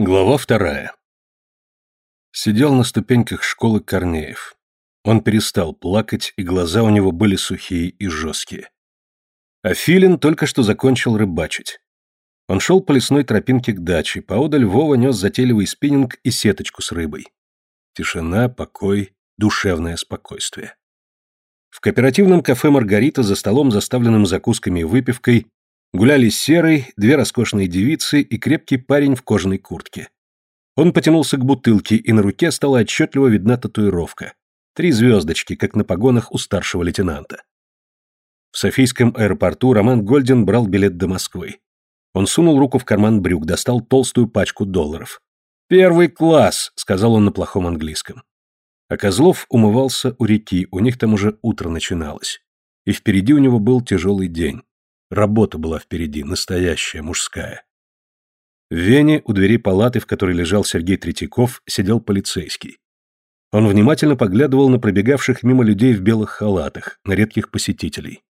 Глава вторая. Сидел на ступеньках школы Корнеев. Он перестал плакать, и глаза у него были сухие и жесткие. А Филин только что закончил рыбачить. Он шел по лесной тропинке к даче, поодаль Вова нес затейливый спиннинг и сеточку с рыбой. Тишина, покой, душевное спокойствие. В кооперативном кафе «Маргарита» за столом, заставленным закусками и выпивкой, Гуляли серый, две роскошные девицы и крепкий парень в кожаной куртке. Он потянулся к бутылке, и на руке стала отчетливо видна татуировка. Три звездочки, как на погонах у старшего лейтенанта. В Софийском аэропорту Роман Гольдин брал билет до Москвы. Он сунул руку в карман брюк, достал толстую пачку долларов. «Первый класс», — сказал он на плохом английском. А Козлов умывался у реки, у них там уже утро начиналось. И впереди у него был тяжелый день. Работа была впереди, настоящая, мужская. В Вене, у двери палаты, в которой лежал Сергей Третьяков, сидел полицейский. Он внимательно поглядывал на пробегавших мимо людей в белых халатах, на редких посетителей.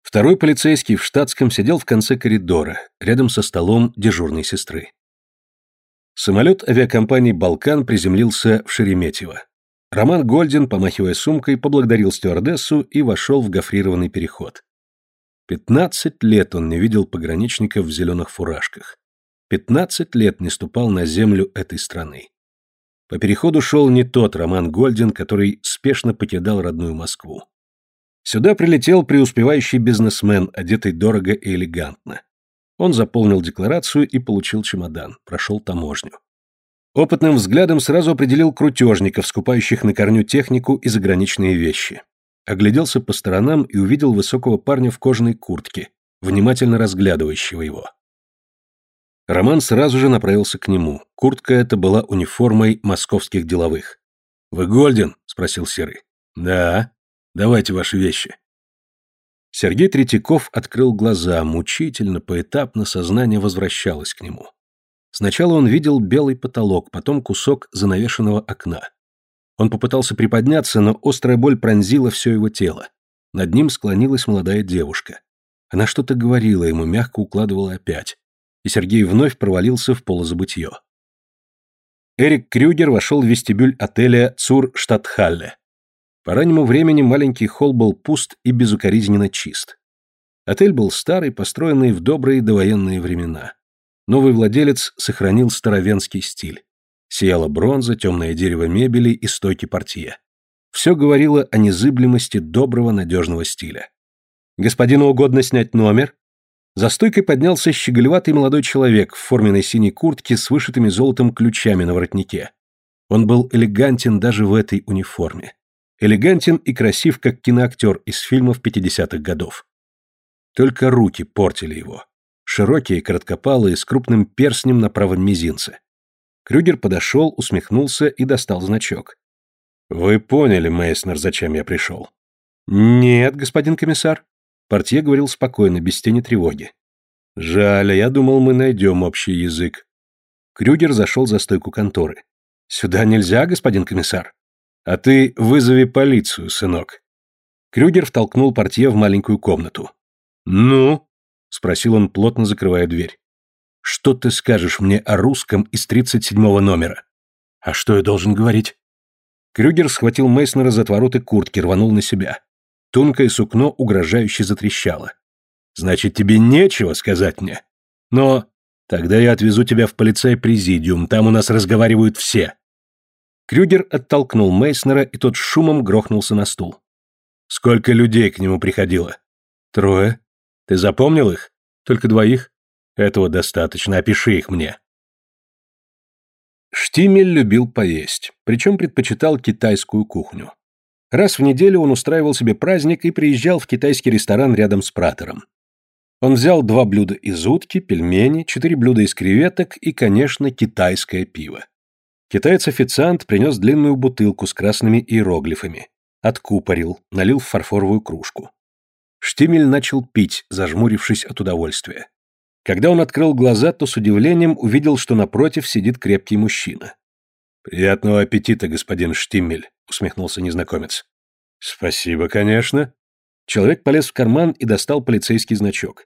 Второй полицейский в штатском сидел в конце коридора, рядом со столом дежурной сестры. Самолет авиакомпании «Балкан» приземлился в Шереметьево. Роман Гольдин, помахивая сумкой, поблагодарил стюардессу и вошел в гофрированный переход. Пятнадцать лет он не видел пограничников в зеленых фуражках. Пятнадцать лет не ступал на землю этой страны. По переходу шел не тот Роман Гольдин, который спешно покидал родную Москву. Сюда прилетел преуспевающий бизнесмен, одетый дорого и элегантно. Он заполнил декларацию и получил чемодан, прошел таможню. Опытным взглядом сразу определил крутежников, скупающих на корню технику и заграничные вещи огляделся по сторонам и увидел высокого парня в кожаной куртке, внимательно разглядывающего его. Роман сразу же направился к нему. Куртка эта была униформой московских деловых. «Вы Гольден?» — спросил Серый. «Да. Давайте ваши вещи». Сергей Третьяков открыл глаза, мучительно, поэтапно сознание возвращалось к нему. Сначала он видел белый потолок, потом кусок занавешенного окна. Он попытался приподняться, но острая боль пронзила все его тело. Над ним склонилась молодая девушка. Она что-то говорила ему, мягко укладывала опять. И Сергей вновь провалился в полузабытье. Эрик Крюгер вошел в вестибюль отеля Цур Штатхалле. По раннему времени маленький холл был пуст и безукоризненно чист. Отель был старый, построенный в добрые довоенные времена. Новый владелец сохранил старовенский стиль. Сияла бронза, темное дерево мебели и стойки портье. Все говорило о незыблемости доброго надежного стиля. «Господину угодно снять номер?» За стойкой поднялся щеголеватый молодой человек в форменной синей куртке с вышитыми золотом ключами на воротнике. Он был элегантен даже в этой униформе. Элегантен и красив, как киноактер из фильмов 50-х годов. Только руки портили его. Широкие, короткопалые, с крупным перстнем на правом мизинце. Крюгер подошел, усмехнулся и достал значок. «Вы поняли, Мейснер, зачем я пришел?» «Нет, господин комиссар». Портье говорил спокойно, без тени тревоги. «Жаль, я думал, мы найдем общий язык». Крюгер зашел за стойку конторы. «Сюда нельзя, господин комиссар». «А ты вызови полицию, сынок». Крюгер втолкнул портье в маленькую комнату. «Ну?» — спросил он, плотно закрывая дверь. Что ты скажешь мне о русском из тридцать седьмого номера? А что я должен говорить? Крюгер схватил Мейснера за отвороты куртки, рванул на себя. Тонкое сукно угрожающе затрещало. Значит, тебе нечего сказать мне? Но тогда я отвезу тебя в полицей-президиум, там у нас разговаривают все. Крюгер оттолкнул Мейснера, и тот шумом грохнулся на стул. Сколько людей к нему приходило? Трое. Ты запомнил их? Только двоих? Этого достаточно, опиши их мне. Штимель любил поесть, причем предпочитал китайскую кухню. Раз в неделю он устраивал себе праздник и приезжал в китайский ресторан рядом с пратором. Он взял два блюда из утки, пельмени, четыре блюда из креветок и, конечно, китайское пиво. Китаец-официант принес длинную бутылку с красными иероглифами. Откупорил, налил в фарфоровую кружку. Штимель начал пить, зажмурившись от удовольствия. Когда он открыл глаза, то с удивлением увидел, что напротив сидит крепкий мужчина. «Приятного аппетита, господин Штиммель», — усмехнулся незнакомец. «Спасибо, конечно». Человек полез в карман и достал полицейский значок.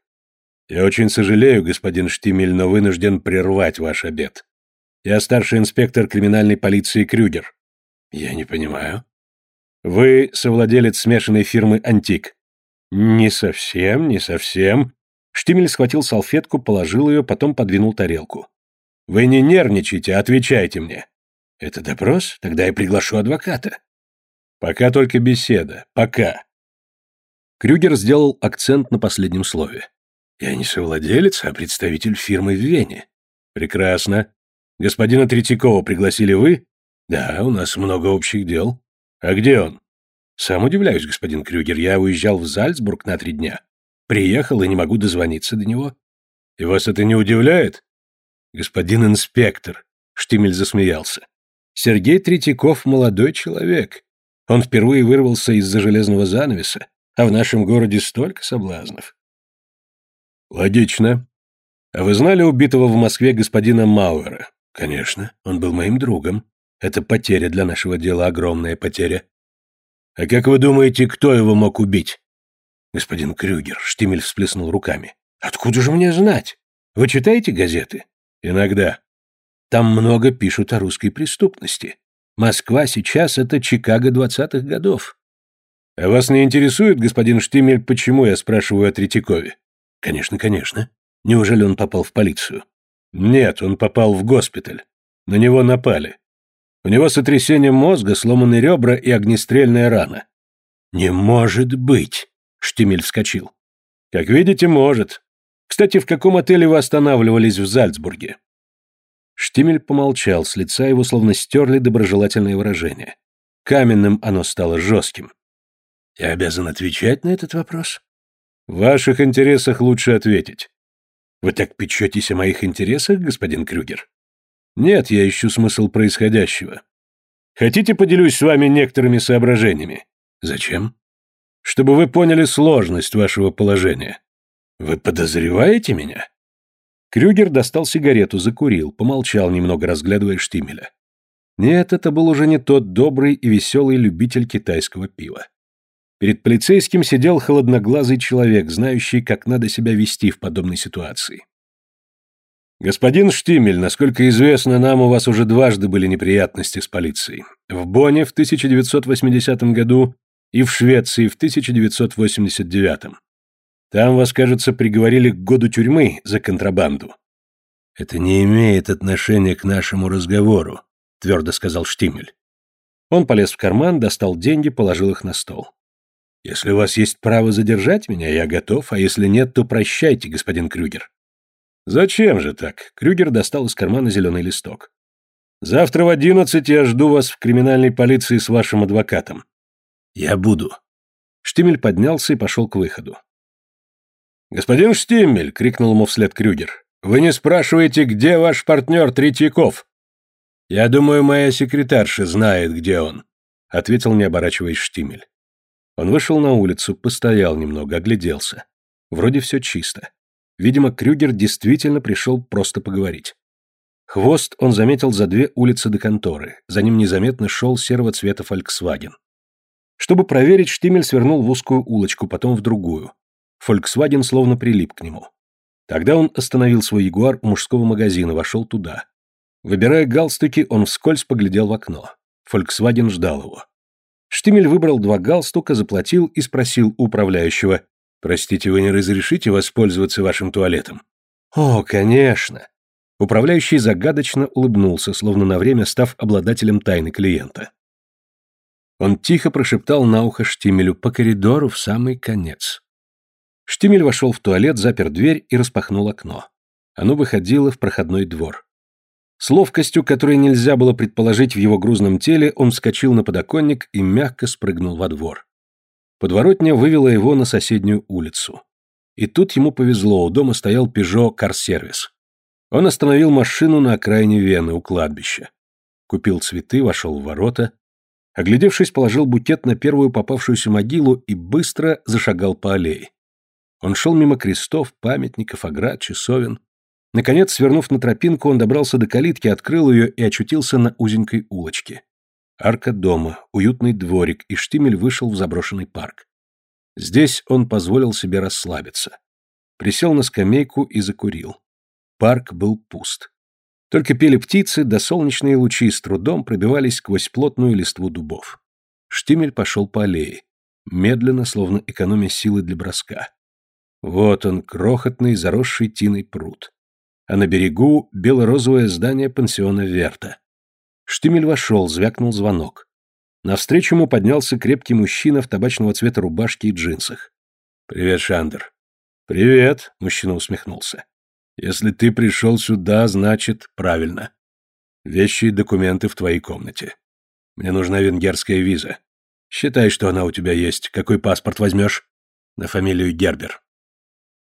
Я очень сожалею, господин Штимель, но вынужден прервать ваш обед. Я старший инспектор криминальной полиции Крюгер. Я не понимаю. Вы совладелец смешанной фирмы «Антик». Не совсем, не совсем. Штимель схватил салфетку, положил ее, потом подвинул тарелку. Вы не нервничайте, отвечайте мне. Это допрос? Тогда я приглашу адвоката. Пока только беседа. Пока. Крюгер сделал акцент на последнем слове. Я не совладелец, а представитель фирмы в Вене. Прекрасно. Господина Третьякова пригласили вы? Да, у нас много общих дел. А где он? Сам удивляюсь, господин Крюгер. Я уезжал в Зальцбург на три дня. Приехал и не могу дозвониться до него. И вас это не удивляет? Господин инспектор, Штимель засмеялся. Сергей Третьяков молодой человек. Он впервые вырвался из-за железного занавеса, а в нашем городе столько соблазнов. Логично. А вы знали убитого в Москве господина Мауэра? Конечно, он был моим другом. Это потеря для нашего дела, огромная потеря. А как вы думаете, кто его мог убить? Господин Крюгер, Штимель всплеснул руками. Откуда же мне знать? Вы читаете газеты? Иногда. Там много пишут о русской преступности. Москва сейчас — это Чикаго двадцатых годов. А вас не интересует, господин Штимель, почему я спрашиваю о Третьякове? Конечно, конечно. Неужели он попал в полицию? Нет, он попал в госпиталь. На него напали. У него сотрясение мозга, сломаны ребра и огнестрельная рана. Не может быть! Штимель вскочил. Как видите, может. Кстати, в каком отеле вы останавливались в Зальцбурге? Штимель помолчал, с лица его словно стерли доброжелательное выражение. Каменным оно стало жестким. Я обязан отвечать на этот вопрос? В ваших интересах лучше ответить. Вы так печетесь о моих интересах, господин Крюгер? Нет, я ищу смысл происходящего. Хотите, поделюсь с вами некоторыми соображениями? Зачем? Чтобы вы поняли сложность вашего положения. Вы подозреваете меня? Крюгер достал сигарету, закурил, помолчал немного, разглядывая Штимеля. Нет, это был уже не тот добрый и веселый любитель китайского пива. Перед полицейским сидел холодноглазый человек, знающий, как надо себя вести в подобной ситуации. «Господин Штимель, насколько известно нам, у вас уже дважды были неприятности с полицией. В Бонне в 1980 году и в Швеции в 1989. Там вас, кажется, приговорили к году тюрьмы за контрабанду». «Это не имеет отношения к нашему разговору», — твердо сказал Штимель. Он полез в карман, достал деньги, положил их на стол. Если у вас есть право задержать меня, я готов, а если нет, то прощайте, господин Крюгер. Зачем же так? Крюгер достал из кармана зеленый листок. Завтра в одиннадцать я жду вас в криминальной полиции с вашим адвокатом. Я буду. Штимель поднялся и пошел к выходу. «Господин Штимель!» — крикнул ему вслед Крюгер. «Вы не спрашиваете, где ваш партнер Третьяков?» «Я думаю, моя секретарша знает, где он», — ответил, не оборачиваясь Штимель. Он вышел на улицу, постоял немного, огляделся. Вроде все чисто. Видимо, Крюгер действительно пришел просто поговорить. Хвост он заметил за две улицы до конторы. За ним незаметно шел серого цвета Volkswagen. Чтобы проверить, Штимель свернул в узкую улочку, потом в другую. Volkswagen словно прилип к нему. Тогда он остановил свой Ягуар у мужского магазина, вошел туда. Выбирая галстуки, он вскользь поглядел в окно. Volkswagen ждал его. Штимель выбрал два галстука, заплатил и спросил у управляющего. «Простите, вы не разрешите воспользоваться вашим туалетом?» «О, конечно!» Управляющий загадочно улыбнулся, словно на время став обладателем тайны клиента. Он тихо прошептал на ухо Штимелю по коридору в самый конец. Штимель вошел в туалет, запер дверь и распахнул окно. Оно выходило в проходной двор. С ловкостью, которой нельзя было предположить в его грузном теле, он вскочил на подоконник и мягко спрыгнул во двор. Подворотня вывела его на соседнюю улицу. И тут ему повезло, у дома стоял Peugeot Car Он остановил машину на окраине Вены, у кладбища. Купил цветы, вошел в ворота. Оглядевшись, положил букет на первую попавшуюся могилу и быстро зашагал по аллее. Он шел мимо крестов, памятников, оград, часовен. Наконец, свернув на тропинку, он добрался до калитки, открыл ее и очутился на узенькой улочке. Арка дома, уютный дворик, и Штимель вышел в заброшенный парк. Здесь он позволил себе расслабиться. Присел на скамейку и закурил. Парк был пуст. Только пели птицы, да солнечные лучи с трудом пробивались сквозь плотную листву дубов. Штимель пошел по аллее, медленно, словно экономя силы для броска. Вот он, крохотный, заросший тиной пруд. А на берегу бело-розовое здание пансиона Верта. Штимель вошел, звякнул звонок. Навстречу ему поднялся крепкий мужчина в табачного цвета рубашке и джинсах. «Привет, Шандер». «Привет», — мужчина усмехнулся. «Если ты пришел сюда, значит, правильно. Вещи и документы в твоей комнате. Мне нужна венгерская виза. Считай, что она у тебя есть. Какой паспорт возьмешь?» «На фамилию Гербер».